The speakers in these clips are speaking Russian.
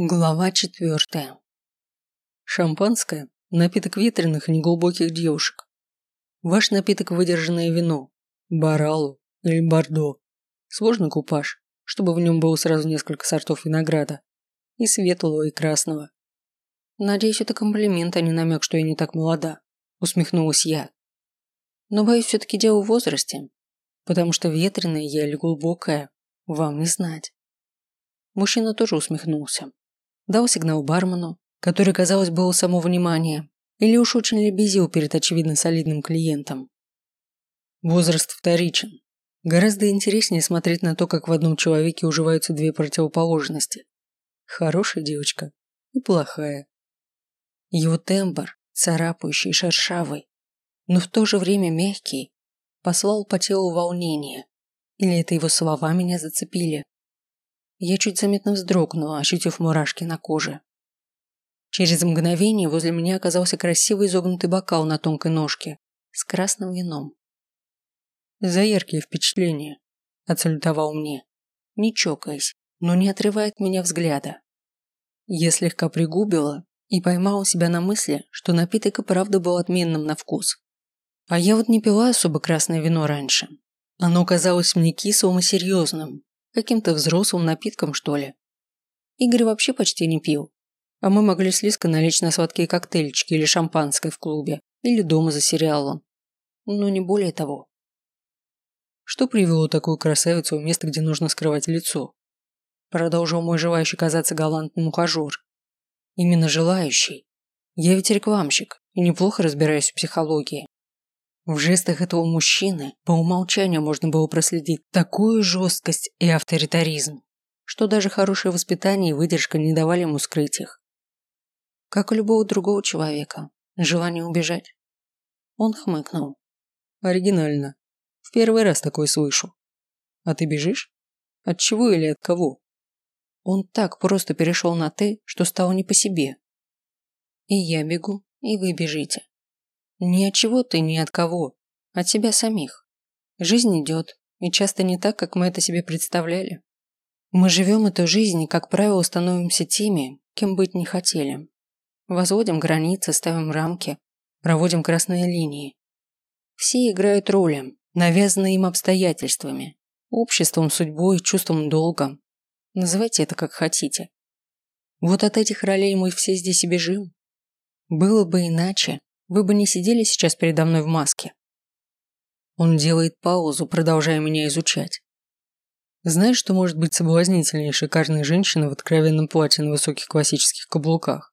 Глава четвертая. Шампанское – напиток ветреных и неглубоких девушек. Ваш напиток – выдержанное вино, баралу или бордо. Сложный купаж, чтобы в нем было сразу несколько сортов винограда. И светлого, и красного. Надеюсь, это комплимент, а не намек, что я не так молода. Усмехнулась я. Но боюсь, все-таки дело в возрасте. Потому что ветреное я или глубокое, вам не знать. Мужчина тоже усмехнулся дал сигнал бармену, который, казалось, был само внимание, или уж очень лебезил перед очевидно солидным клиентом. Возраст вторичен. Гораздо интереснее смотреть на то, как в одном человеке уживаются две противоположности. Хорошая девочка и плохая. Его тембр, царапающий, шершавый, но в то же время мягкий, послал по телу волнение. Или это его слова меня зацепили? Я чуть заметно вздрогнула, ощутив мурашки на коже. Через мгновение возле меня оказался красивый изогнутый бокал на тонкой ножке с красным вином. «За яркие впечатления», – отсалютовал мне, не чокаясь, но не отрывая от меня взгляда. Я слегка пригубила и поймала себя на мысли, что напиток и правда был отменным на вкус. А я вот не пила особо красное вино раньше. Оно казалось мне кислым и серьезным, Каким-то взрослым напитком, что ли. Игорь вообще почти не пил. А мы могли с Лиской налечь на сладкие коктейльчики или шампанское в клубе, или дома за сериалом. Но не более того. Что привело такую красавицу в место, где нужно скрывать лицо? Продолжил мой желающий казаться галантным ухажер. Именно желающий. Я ведь рекламщик и неплохо разбираюсь в психологии. В жестах этого мужчины по умолчанию можно было проследить такую жесткость и авторитаризм, что даже хорошее воспитание и выдержка не давали ему скрыть их. Как у любого другого человека, желание убежать. Он хмыкнул. Оригинально. В первый раз такое слышу. А ты бежишь? От чего или от кого? Он так просто перешел на «ты», что стало не по себе. И я бегу, и вы бежите. Ни от чего ты, ни от кого. От себя самих. Жизнь идет, и часто не так, как мы это себе представляли. Мы живем эту жизнь и, как правило, становимся теми, кем быть не хотели. Возводим границы, ставим рамки, проводим красные линии. Все играют роли, навязанные им обстоятельствами, обществом, судьбой, чувством долга. Называйте это как хотите. Вот от этих ролей мы все здесь и бежим. Было бы иначе, вы бы не сидели сейчас передо мной в маске. Он делает паузу, продолжая меня изучать. Знаешь, что может быть соблазнительнее шикарной женщины в откровенном платье на высоких классических каблуках?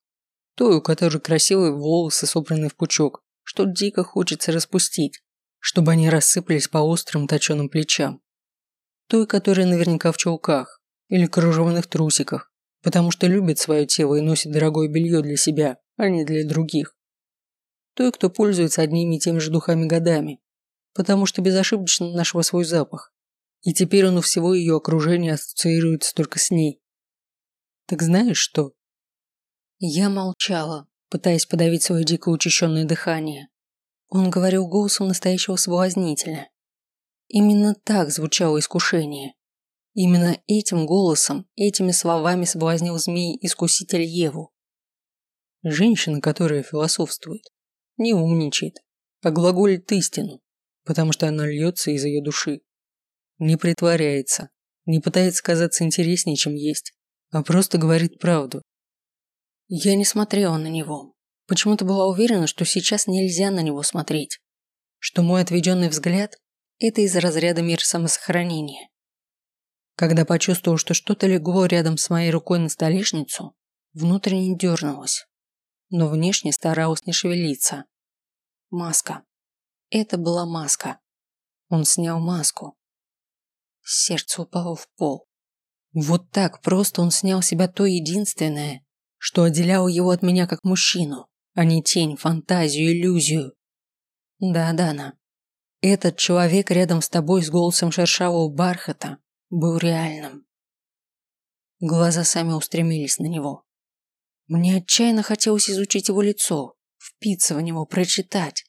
Той, у которой красивые волосы, собранные в пучок, что дико хочется распустить, чтобы они рассыпались по острым точеным плечам. Той, которая наверняка в чулках или кружевных трусиках, потому что любит свое тело и носит дорогое белье для себя, а не для других той, кто пользуется одними и теми же духами годами, потому что безошибочно нашла свой запах, и теперь он у всего ее окружения ассоциируется только с ней. Так знаешь что? Я молчала, пытаясь подавить свое дико учащенное дыхание. Он говорил голосом настоящего соблазнителя. Именно так звучало искушение. Именно этим голосом, этими словами соблазнил змей-искуситель Еву. Женщина, которая философствует, не умничает, а глаголит истину, потому что она льется из ее души. Не притворяется, не пытается казаться интереснее, чем есть, а просто говорит правду. Я не смотрела на него. Почему-то была уверена, что сейчас нельзя на него смотреть. Что мой отведенный взгляд – это из разряда мир самосохранения. Когда почувствовал, что что-то легло рядом с моей рукой на столешницу, внутренне дернулась но внешне старалась не шевелиться. Маска. Это была маска. Он снял маску. Сердце упало в пол. Вот так просто он снял себя то единственное, что отделяло его от меня как мужчину, а не тень, фантазию, иллюзию. Да, Дана. Этот человек рядом с тобой с голосом шершавого бархата был реальным. Глаза сами устремились на него. Мне отчаянно хотелось изучить его лицо, впиться в него, прочитать.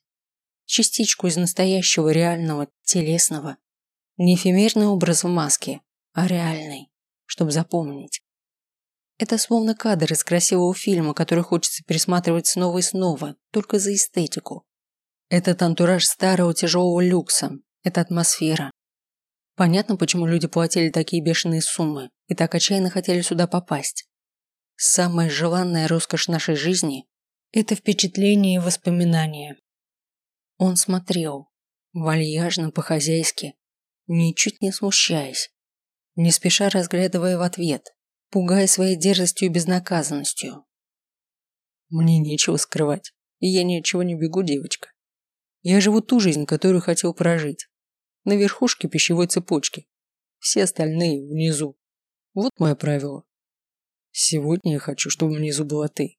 Частичку из настоящего, реального, телесного. Не эфемерный образ в маске, а реальный, чтобы запомнить. Это словно кадр из красивого фильма, который хочется пересматривать снова и снова, только за эстетику. Этот антураж старого тяжелого люкса, эта атмосфера. Понятно, почему люди платили такие бешеные суммы и так отчаянно хотели сюда попасть. Самая желанная роскошь нашей жизни – это впечатление и воспоминания. Он смотрел, вальяжно, по-хозяйски, ничуть не смущаясь, не спеша разглядывая в ответ, пугая своей дерзостью и безнаказанностью. Мне нечего скрывать, и я ни от чего не бегу, девочка. Я живу ту жизнь, которую хотел прожить. На верхушке пищевой цепочки. Все остальные внизу. Вот мое правило. Сегодня я хочу, чтобы внизу была ты.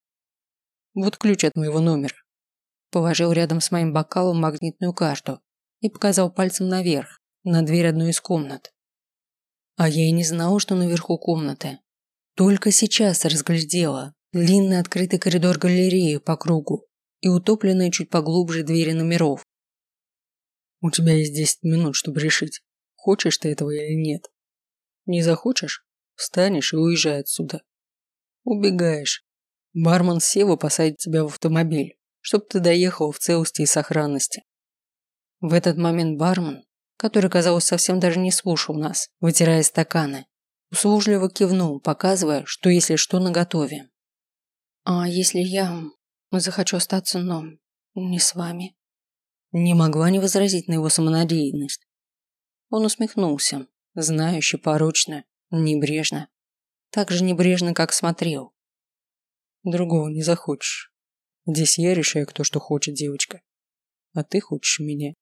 Вот ключ от моего номера. Положил рядом с моим бокалом магнитную карту и показал пальцем наверх, на дверь одной из комнат. А я и не знала, что наверху комнаты. Только сейчас разглядела длинный открытый коридор галереи по кругу и утопленные чуть поглубже двери номеров. У тебя есть 10 минут, чтобы решить, хочешь ты этого или нет. Не захочешь, встанешь и уезжай отсюда. Убегаешь. Бармен Сева посадит тебя в автомобиль, чтобы ты доехал в целости и сохранности. В этот момент бармен, который, казалось, совсем даже не слушал нас, вытирая стаканы, услужливо кивнул, показывая, что если что наготове. «А если я захочу остаться, но не с вами?» Не могла не возразить на его самонадеянность. Он усмехнулся, знающе, порочно, небрежно. Так же небрежно, как смотрел. Другого не захочешь. Здесь я решаю, кто что хочет, девочка. А ты хочешь меня.